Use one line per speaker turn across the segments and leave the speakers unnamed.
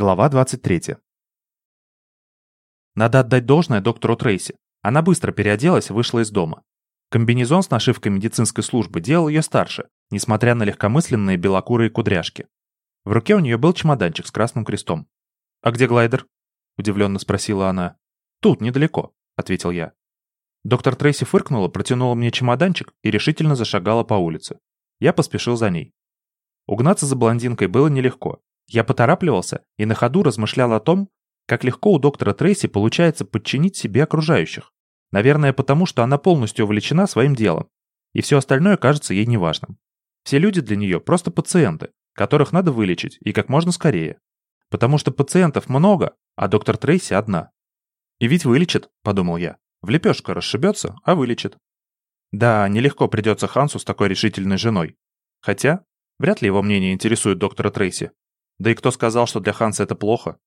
Глава 23. Надо отдать должное доктору Трейси. Она быстро переоделась и вышла из дома. Комбинезон с нашивкой медицинской службы делал ее старше, несмотря на легкомысленные белокурые кудряшки. В руке у нее был чемоданчик с красным крестом. «А где глайдер?» – удивленно спросила она. «Тут, недалеко», – ответил я. Доктор Трейси фыркнула, протянула мне чемоданчик и решительно зашагала по улице. Я поспешил за ней. Угнаться за блондинкой было нелегко. Я поторапливался и на ходу размышлял о том, как легко у доктора Трейси получается подчинить себе окружающих. Наверное, потому что она полностью увлечена своим делом, и все остальное кажется ей неважным. Все люди для нее просто пациенты, которых надо вылечить, и как можно скорее. Потому что пациентов много, а доктор Трейси одна. И ведь вылечит, подумал я. В лепешку расшибется, а вылечит. Да, нелегко придется Хансу с такой решительной женой. Хотя, вряд ли его мнение интересует доктора Трейси. Да и кто сказал, что для Ханса это плохо?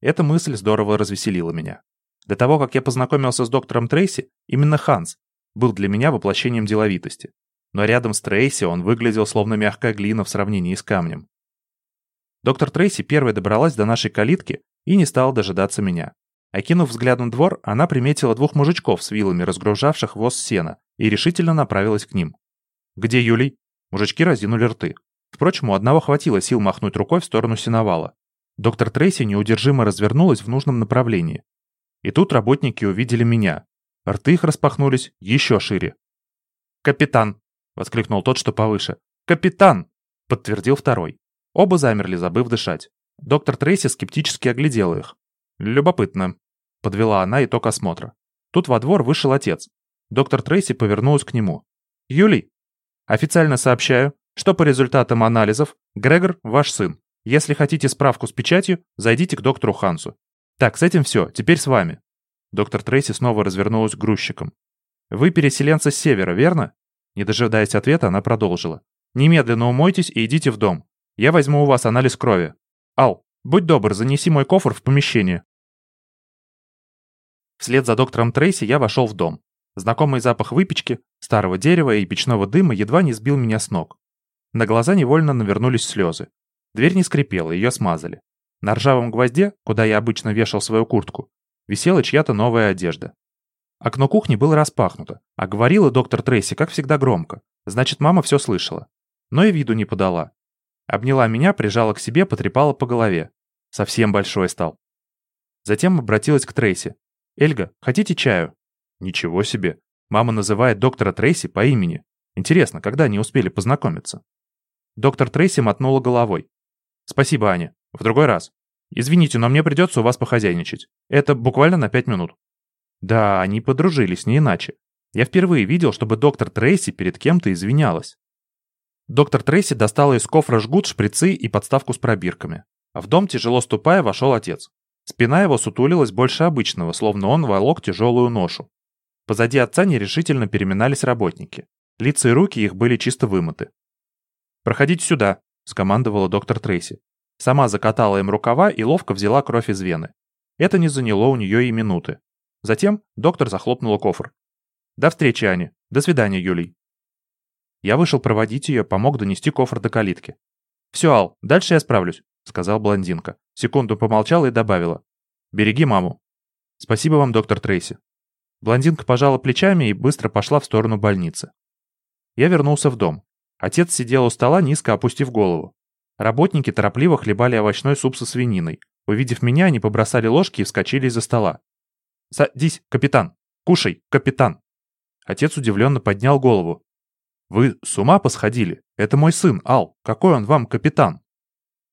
Эта мысль здорово развеселила меня. До того, как я познакомился с доктором Трейси, именно Ханс был для меня воплощением деловитости. Но рядом с Трейси он выглядел словно мягкая глина в сравнении с камнем. Доктор Трейси первой добралась до нашей калитки и не стала дожидаться меня. Окинув взглядом двор, она приметила двух мужичков с вилами, разгружавших воз сена, и решительно направилась к ним. «Где Юлий?» Мужички разинули рты. Впрочем, у одного хватило сил махнуть рукой в сторону сеновала. Доктор Трейси неудержимо развернулась в нужном направлении. И тут работники увидели меня. Рты их распахнулись еще шире. «Капитан!» — воскликнул тот, что повыше. «Капитан!» — подтвердил второй. Оба замерли, забыв дышать. Доктор Трейси скептически оглядела их. «Любопытно», — подвела она итог осмотра. Тут во двор вышел отец. Доктор Трейси повернулась к нему. «Юлий, официально сообщаю, что по результатам анализов Грегор ваш сын. Если хотите справку с печатью, зайдите к доктору Хансу. Так, с этим все, теперь с вами. Доктор Трейси снова развернулась к грузчикам. Вы переселенцы с севера, верно? Не дожидаясь ответа, она продолжила. Немедленно умойтесь и идите в дом. Я возьму у вас анализ крови. Ал, будь добр, занеси мой кофр в помещение. Вслед за доктором Трейси я вошел в дом. Знакомый запах выпечки, старого дерева и печного дыма едва не сбил меня с ног. На глаза невольно навернулись слезы. Дверь не скрипела, ее смазали. На ржавом гвозде, куда я обычно вешал свою куртку, висела чья-то новая одежда. Окно кухни было распахнуто, а говорила доктор Трейси, как всегда, громко. Значит, мама все слышала. Но и виду не подала. Обняла меня, прижала к себе, потрепала по голове. Совсем большой стал. Затем обратилась к Трейси. «Эльга, хотите чаю?» «Ничего себе. Мама называет доктора Трейси по имени. Интересно, когда они успели познакомиться?» Доктор Трейси мотнула головой. «Спасибо, Аня. В другой раз. Извините, но мне придется у вас похозяйничать. Это буквально на пять минут». Да, они подружились, не иначе. Я впервые видел, чтобы доктор Трейси перед кем-то извинялась. Доктор Трейси достала из кофра жгут, шприцы и подставку с пробирками. В дом, тяжело ступая, вошел отец. Спина его сутулилась больше обычного, словно он волок тяжелую ношу. Позади отца нерешительно переминались работники. Лица и руки их были чисто вымыты. «Проходите сюда», — скомандовала доктор Трейси. Сама закатала им рукава и ловко взяла кровь из вены. Это не заняло у нее и минуты. Затем доктор захлопнула кофр. «До встречи, Аня. До свидания, Юлий». Я вышел проводить ее, помог донести кофр до калитки. «Все, Ал, дальше я справлюсь», — сказал блондинка. Секунду помолчала и добавила. «Береги маму». «Спасибо вам, доктор Трейси». Блондинка пожала плечами и быстро пошла в сторону больницы. Я вернулся в дом. Отец сидел у стола, низко опустив голову. Работники торопливо хлебали овощной суп со свининой. Увидев меня, они побросали ложки и вскочили из-за стола. «Садись, капитан! Кушай, капитан!» Отец удивленно поднял голову. «Вы с ума посходили? Это мой сын, Ал. Какой он вам капитан?»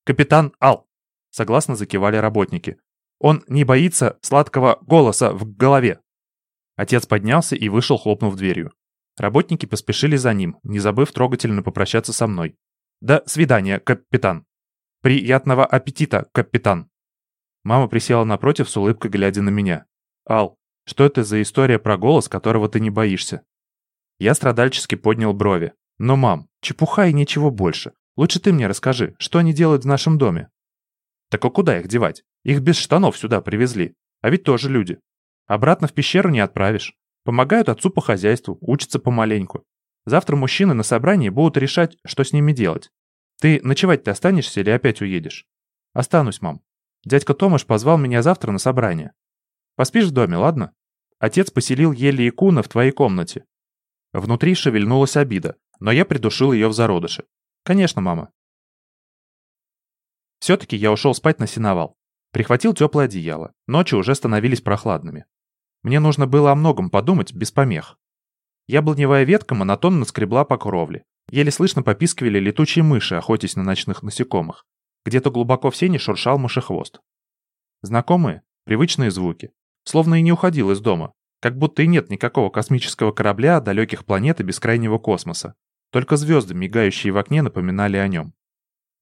«Капитан Ал!» Согласно закивали работники. «Он не боится сладкого голоса в голове!» Отец поднялся и вышел, хлопнув дверью. Работники поспешили за ним, не забыв трогательно попрощаться со мной. «До свидания, капитан!» «Приятного аппетита, капитан!» Мама присела напротив с улыбкой, глядя на меня. «Ал, что это за история про голос, которого ты не боишься?» Я страдальчески поднял брови. «Но, мам, чепуха и ничего больше. Лучше ты мне расскажи, что они делают в нашем доме?» «Так а куда их девать? Их без штанов сюда привезли. А ведь тоже люди. Обратно в пещеру не отправишь. Помогают отцу по хозяйству, учатся помаленьку. Завтра мужчины на собрании будут решать, что с ними делать. Ты ночевать-то останешься или опять уедешь? Останусь, мам. Дядька Томаш позвал меня завтра на собрание. Поспишь в доме, ладно? Отец поселил Ели и Куна в твоей комнате. Внутри шевельнулась обида, но я придушил ее в зародыше. Конечно, мама. Все-таки я ушел спать на сеновал. Прихватил теплое одеяло. Ночи уже становились прохладными. Мне нужно было о многом подумать без помех. Яблоневая ветка монотонно скребла по кровле. Еле слышно попискивали летучие мыши, охотясь на ночных насекомых. Где-то глубоко в сене шуршал мышехвост. Знакомые, привычные звуки. Словно и не уходил из дома. Как будто и нет никакого космического корабля, далеких планет и бескрайнего космоса. Только звезды, мигающие в окне, напоминали о нем.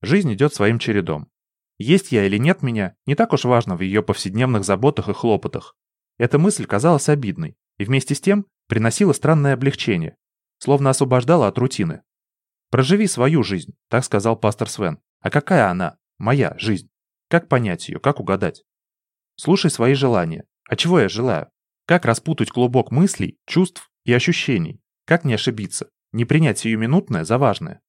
Жизнь идет своим чередом. Есть я или нет меня, не так уж важно в ее повседневных заботах и хлопотах. Эта мысль казалась обидной, и вместе с тем приносила странное облегчение, словно освобождала от рутины. «Проживи свою жизнь», — так сказал пастор Свен. «А какая она? Моя жизнь. Как понять ее, как угадать? Слушай свои желания. А чего я желаю? Как распутать клубок мыслей, чувств и ощущений? Как не ошибиться? Не принять сиюминутное за важное?»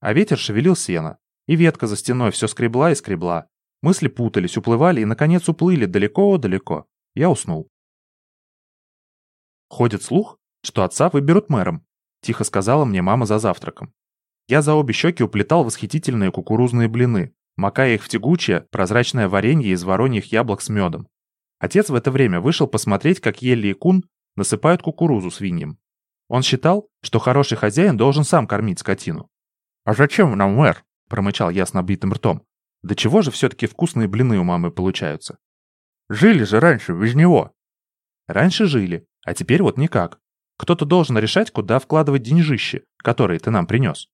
А ветер шевелил сено, и ветка за стеной все скребла и скребла. Мысли путались, уплывали и, наконец, уплыли далеко-далеко. Я уснул. Ходит слух, что отца выберут мэром, тихо сказала мне мама за завтраком. Я за обе щеки уплетал восхитительные кукурузные блины, макая их в тягучее, прозрачное варенье из вороньих яблок с медом. Отец в это время вышел посмотреть, как Елли и Кун насыпают кукурузу свиньям. Он считал, что хороший хозяин должен сам кормить скотину. «А зачем нам мэр?» – промычал я с набитым ртом. «Да чего же все-таки вкусные блины у мамы получаются?» «Жили же раньше без него». «Раньше жили, а теперь вот никак. Кто-то должен решать, куда вкладывать деньжище, которые ты нам принес.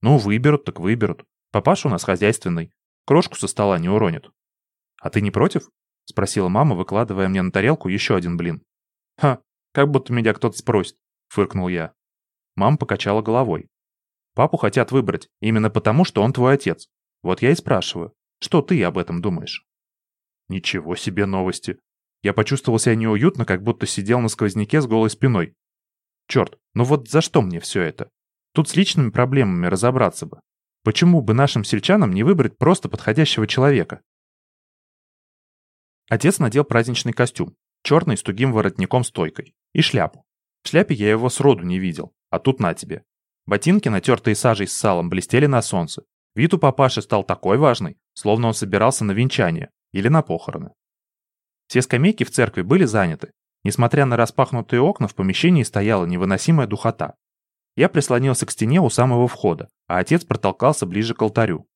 Ну, выберут, так выберут. Папаша у нас хозяйственный. Крошку со стола не уронит. А ты не против? Спросила мама, выкладывая мне на тарелку еще один блин. Ха, как будто меня кто-то спросит, фыркнул я. Мама покачала головой. Папу хотят выбрать, именно потому, что он твой отец. Вот я и спрашиваю, что ты об этом думаешь? Ничего себе новости. Я почувствовал себя неуютно, как будто сидел на сквозняке с голой спиной. Черт, ну вот за что мне все это? Тут с личными проблемами разобраться бы. Почему бы нашим сельчанам не выбрать просто подходящего человека? Отец надел праздничный костюм, черный с тугим воротником-стойкой, и шляпу. В шляпе я его сроду не видел, а тут на тебе. Ботинки, натертые сажей с салом, блестели на солнце. Вид у папаши стал такой важный, словно он собирался на венчание или на похороны. Все скамейки в церкви были заняты, Несмотря на распахнутые окна, в помещении стояла невыносимая духота. Я прислонился к стене у самого входа, а отец протолкался ближе к алтарю.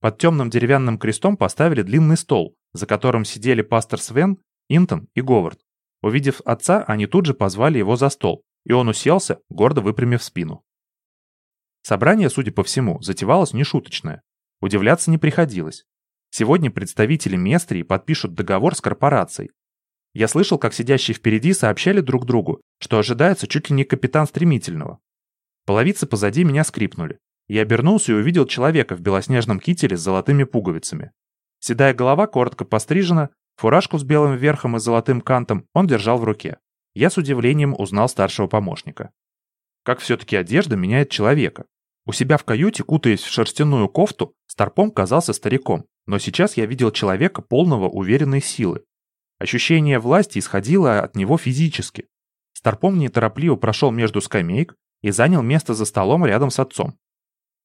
Под темным деревянным крестом поставили длинный стол, за которым сидели пастор Свен, Интон и Говард. Увидев отца, они тут же позвали его за стол, и он уселся, гордо выпрямив спину. Собрание, судя по всему, затевалось нешуточное. Удивляться не приходилось. Сегодня представители Местрии подпишут договор с корпорацией, я слышал, как сидящие впереди сообщали друг другу, что ожидается чуть ли не капитан стремительного. Половицы позади меня скрипнули. Я обернулся и увидел человека в белоснежном кителе с золотыми пуговицами. Седая голова коротко пострижена, фуражку с белым верхом и золотым кантом он держал в руке. Я с удивлением узнал старшего помощника. Как все-таки одежда меняет человека. У себя в каюте, кутаясь в шерстяную кофту, Старпом казался стариком, но сейчас я видел человека полного уверенной силы, Ощущение власти исходило от него физически. Старпом неторопливо прошел между скамеек и занял место за столом рядом с отцом.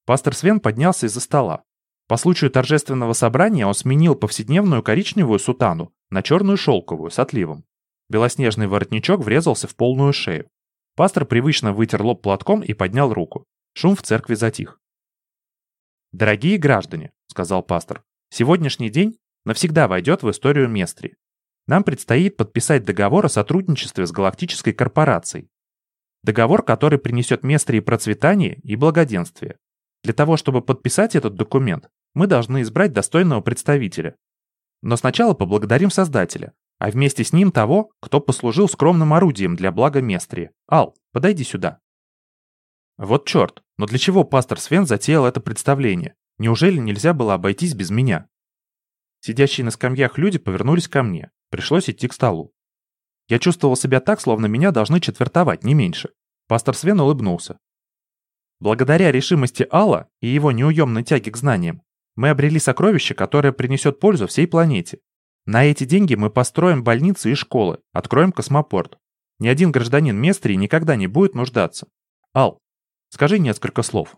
Пастор Свен поднялся из-за стола. По случаю торжественного собрания он сменил повседневную коричневую сутану на черную шелковую с отливом. Белоснежный воротничок врезался в полную шею. Пастор привычно вытер лоб платком и поднял руку. Шум в церкви затих. «Дорогие граждане», — сказал пастор, — «сегодняшний день навсегда войдет в историю Местри. Нам предстоит подписать договор о сотрудничестве с галактической корпорацией. Договор, который принесет место и процветание, и благоденствие. Для того, чтобы подписать этот документ, мы должны избрать достойного представителя. Но сначала поблагодарим Создателя, а вместе с ним того, кто послужил скромным орудием для блага Местрии. Ал, подойди сюда. Вот черт, но для чего пастор Свен затеял это представление? Неужели нельзя было обойтись без меня? Сидящие на скамьях люди повернулись ко мне. Пришлось идти к столу. Я чувствовал себя так, словно меня должны четвертовать, не меньше. Пастор Свен улыбнулся. Благодаря решимости Алла и его неуемной тяге к знаниям, Мы обрели сокровище, которое принесет пользу всей планете. На эти деньги мы построим больницы и школы, откроем космопорт. Ни один гражданин Местрии никогда не будет нуждаться. Ал, скажи несколько слов.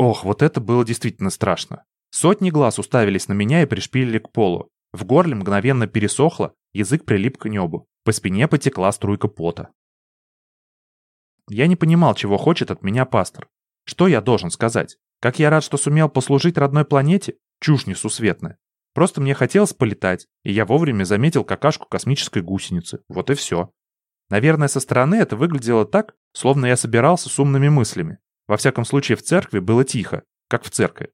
Ох, вот это было действительно страшно. Сотни глаз уставились на меня и пришпилили к полу. В горле мгновенно пересохло, язык прилип к небу. По спине потекла струйка пота. Я не понимал, чего хочет от меня пастор. Что я должен сказать? Как я рад, что сумел послужить родной планете? Чушь несусветная. Просто мне хотелось полетать, и я вовремя заметил какашку космической гусеницы. Вот и все. Наверное, со стороны это выглядело так, словно я собирался с умными мыслями. Во всяком случае, в церкви было тихо, как в церкви.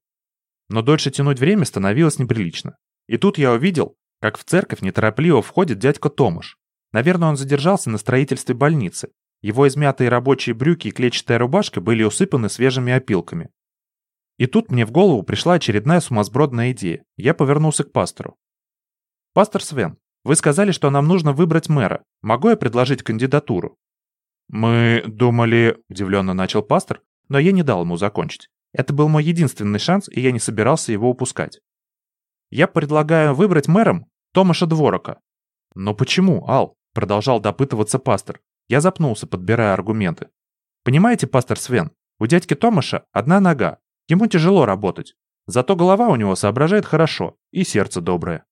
Но дольше тянуть время становилось неприлично. И тут я увидел, как в церковь неторопливо входит дядька Томаш. Наверное, он задержался на строительстве больницы. Его измятые рабочие брюки и клетчатая рубашка были усыпаны свежими опилками. И тут мне в голову пришла очередная сумасбродная идея. Я повернулся к пастору. «Пастор Свен, вы сказали, что нам нужно выбрать мэра. Могу я предложить кандидатуру?» «Мы думали...» – удивленно начал пастор, но я не дал ему закончить. Это был мой единственный шанс, и я не собирался его упускать. «Я предлагаю выбрать мэром Томаша Дворока». «Но почему, Ал?» – продолжал допытываться пастор. Я запнулся, подбирая аргументы. «Понимаете, пастор Свен, у дядьки Томаша одна нога, Ему тяжело работать. Зато голова у него соображает хорошо и сердце доброе.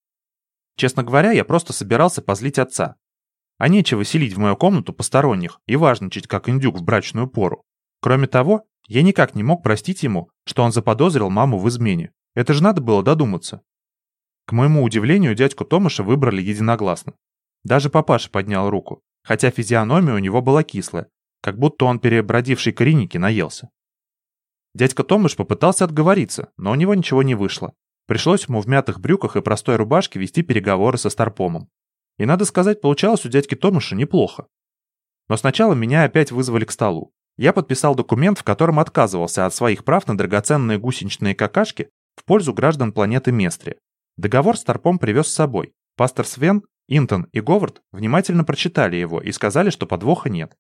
Честно говоря, я просто собирался позлить отца. А нечего селить в мою комнату посторонних и важничать, как индюк в брачную пору. Кроме того, я никак не мог простить ему, что он заподозрил маму в измене. Это же надо было додуматься. К моему удивлению, дядьку Томаша выбрали единогласно. Даже папаша поднял руку, хотя физиономия у него была кислая, как будто он перебродивший кореники наелся. Дядька Томыш попытался отговориться, но у него ничего не вышло. Пришлось ему в мятых брюках и простой рубашке вести переговоры со Старпомом. И надо сказать, получалось у дядьки Томыша неплохо. Но сначала меня опять вызвали к столу. Я подписал документ, в котором отказывался от своих прав на драгоценные гусеничные какашки в пользу граждан планеты Местрия. Договор Старпом привез с собой. Пастор Свен, Интон и Говард внимательно прочитали его и сказали, что подвоха нет.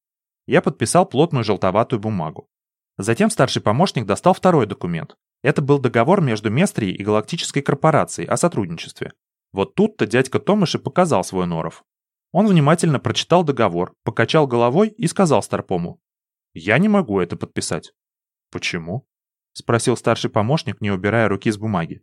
Я подписал плотную желтоватую бумагу. Затем старший помощник достал второй документ. Это был договор между Местрией и Галактической корпорацией о сотрудничестве. Вот тут-то дядька Томыш и показал свой норов. Он внимательно прочитал договор, покачал головой и сказал Старпому. «Я не могу это подписать». «Почему?» — спросил старший помощник, не убирая руки с бумаги.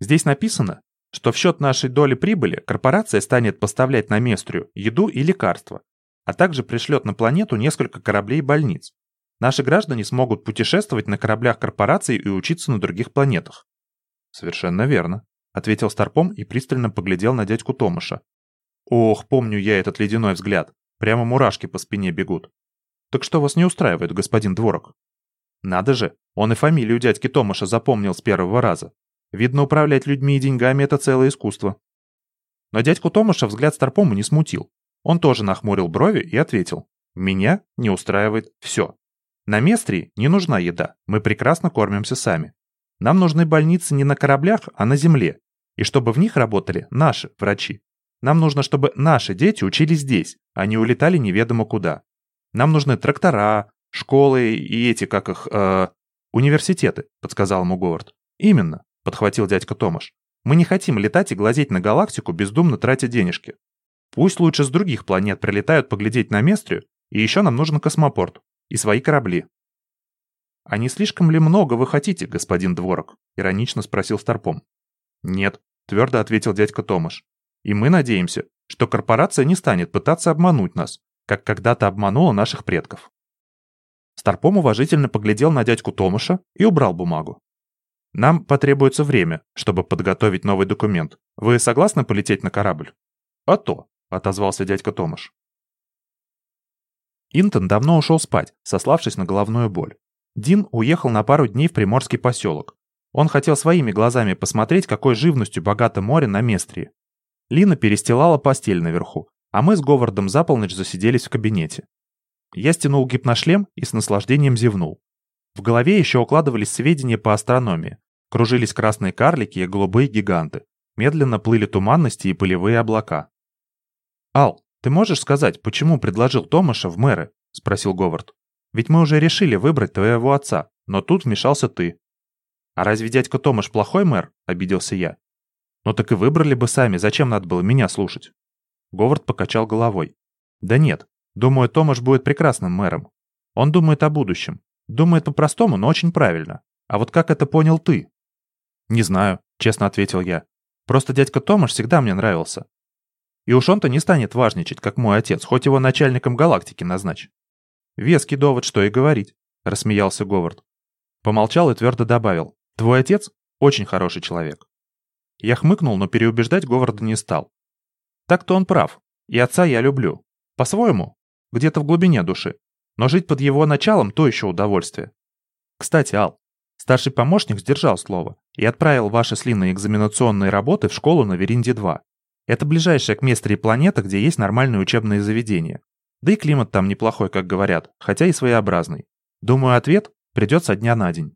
«Здесь написано, что в счет нашей доли прибыли корпорация станет поставлять на Местрию еду и лекарства, а также пришлет на планету несколько кораблей и больниц. Наши граждане смогут путешествовать на кораблях корпораций и учиться на других планетах. Совершенно верно, ответил Старпом и пристально поглядел на дядьку Томаша. Ох, помню я этот ледяной взгляд. Прямо мурашки по спине бегут. Так что вас не устраивает, господин Дворок? Надо же, он и фамилию дядьки Томаша запомнил с первого раза. Видно, управлять людьми и деньгами – это целое искусство. Но дядьку Томаша взгляд Старпома не смутил. Он тоже нахмурил брови и ответил. Меня не устраивает все. На Местрии не нужна еда, мы прекрасно кормимся сами. Нам нужны больницы не на кораблях, а на земле. И чтобы в них работали наши врачи. Нам нужно, чтобы наши дети учились здесь, а не улетали неведомо куда. Нам нужны трактора, школы и эти, как их, э, университеты, подсказал ему Говард. Именно, подхватил дядька Томаш. Мы не хотим летать и глазеть на галактику, бездумно тратя денежки. Пусть лучше с других планет прилетают поглядеть на Местрию, и еще нам нужен космопорт и свои корабли. «А не слишком ли много вы хотите, господин Дворок?» — иронично спросил Старпом. «Нет», — твердо ответил дядька Томаш. «И мы надеемся, что корпорация не станет пытаться обмануть нас, как когда-то обманула наших предков». Старпом уважительно поглядел на дядьку Томаша и убрал бумагу. «Нам потребуется время, чтобы подготовить новый документ. Вы согласны полететь на корабль?» «А то», — отозвался дядька Томаш. Интон давно ушел спать, сославшись на головную боль. Дин уехал на пару дней в приморский поселок. Он хотел своими глазами посмотреть, какой живностью богато море на Местрии. Лина перестилала постель наверху, а мы с Говардом за полночь засиделись в кабинете. Я стянул гипношлем и с наслаждением зевнул. В голове еще укладывались сведения по астрономии. Кружились красные карлики и голубые гиганты. Медленно плыли туманности и пылевые облака. «Ал, «Ты можешь сказать, почему предложил Томаша в мэры?» — спросил Говард. «Ведь мы уже решили выбрать твоего отца, но тут вмешался ты». А разве дядька Томаш плохой мэр? Обиделся я. Ну так и выбрали бы сами, зачем надо было меня слушать? Говард покачал головой. Да нет, думаю, Томаш будет прекрасным мэром. Он думает о будущем. Думает по-простому, но очень правильно. А вот как это понял ты? Не знаю, честно ответил я. Просто дядька Томаш всегда мне нравился. И уж он-то не станет важничать, как мой отец, хоть его начальником галактики назначь. Веский довод, что и говорить, рассмеялся Говард. Помолчал и твердо добавил. Твой отец очень хороший человек. Я хмыкнул, но переубеждать Говарда не стал. Так-то он прав. И отца я люблю. По-своему. Где-то в глубине души. Но жить под его началом – то еще удовольствие. Кстати, Ал, старший помощник сдержал слово и отправил ваши с Линой экзаменационные работы в школу на Веринде-2. Это ближайшая к Местрии планета, где есть нормальные учебные заведения. Да и климат там неплохой, как говорят, хотя и своеобразный. Думаю, ответ придет со дня на день.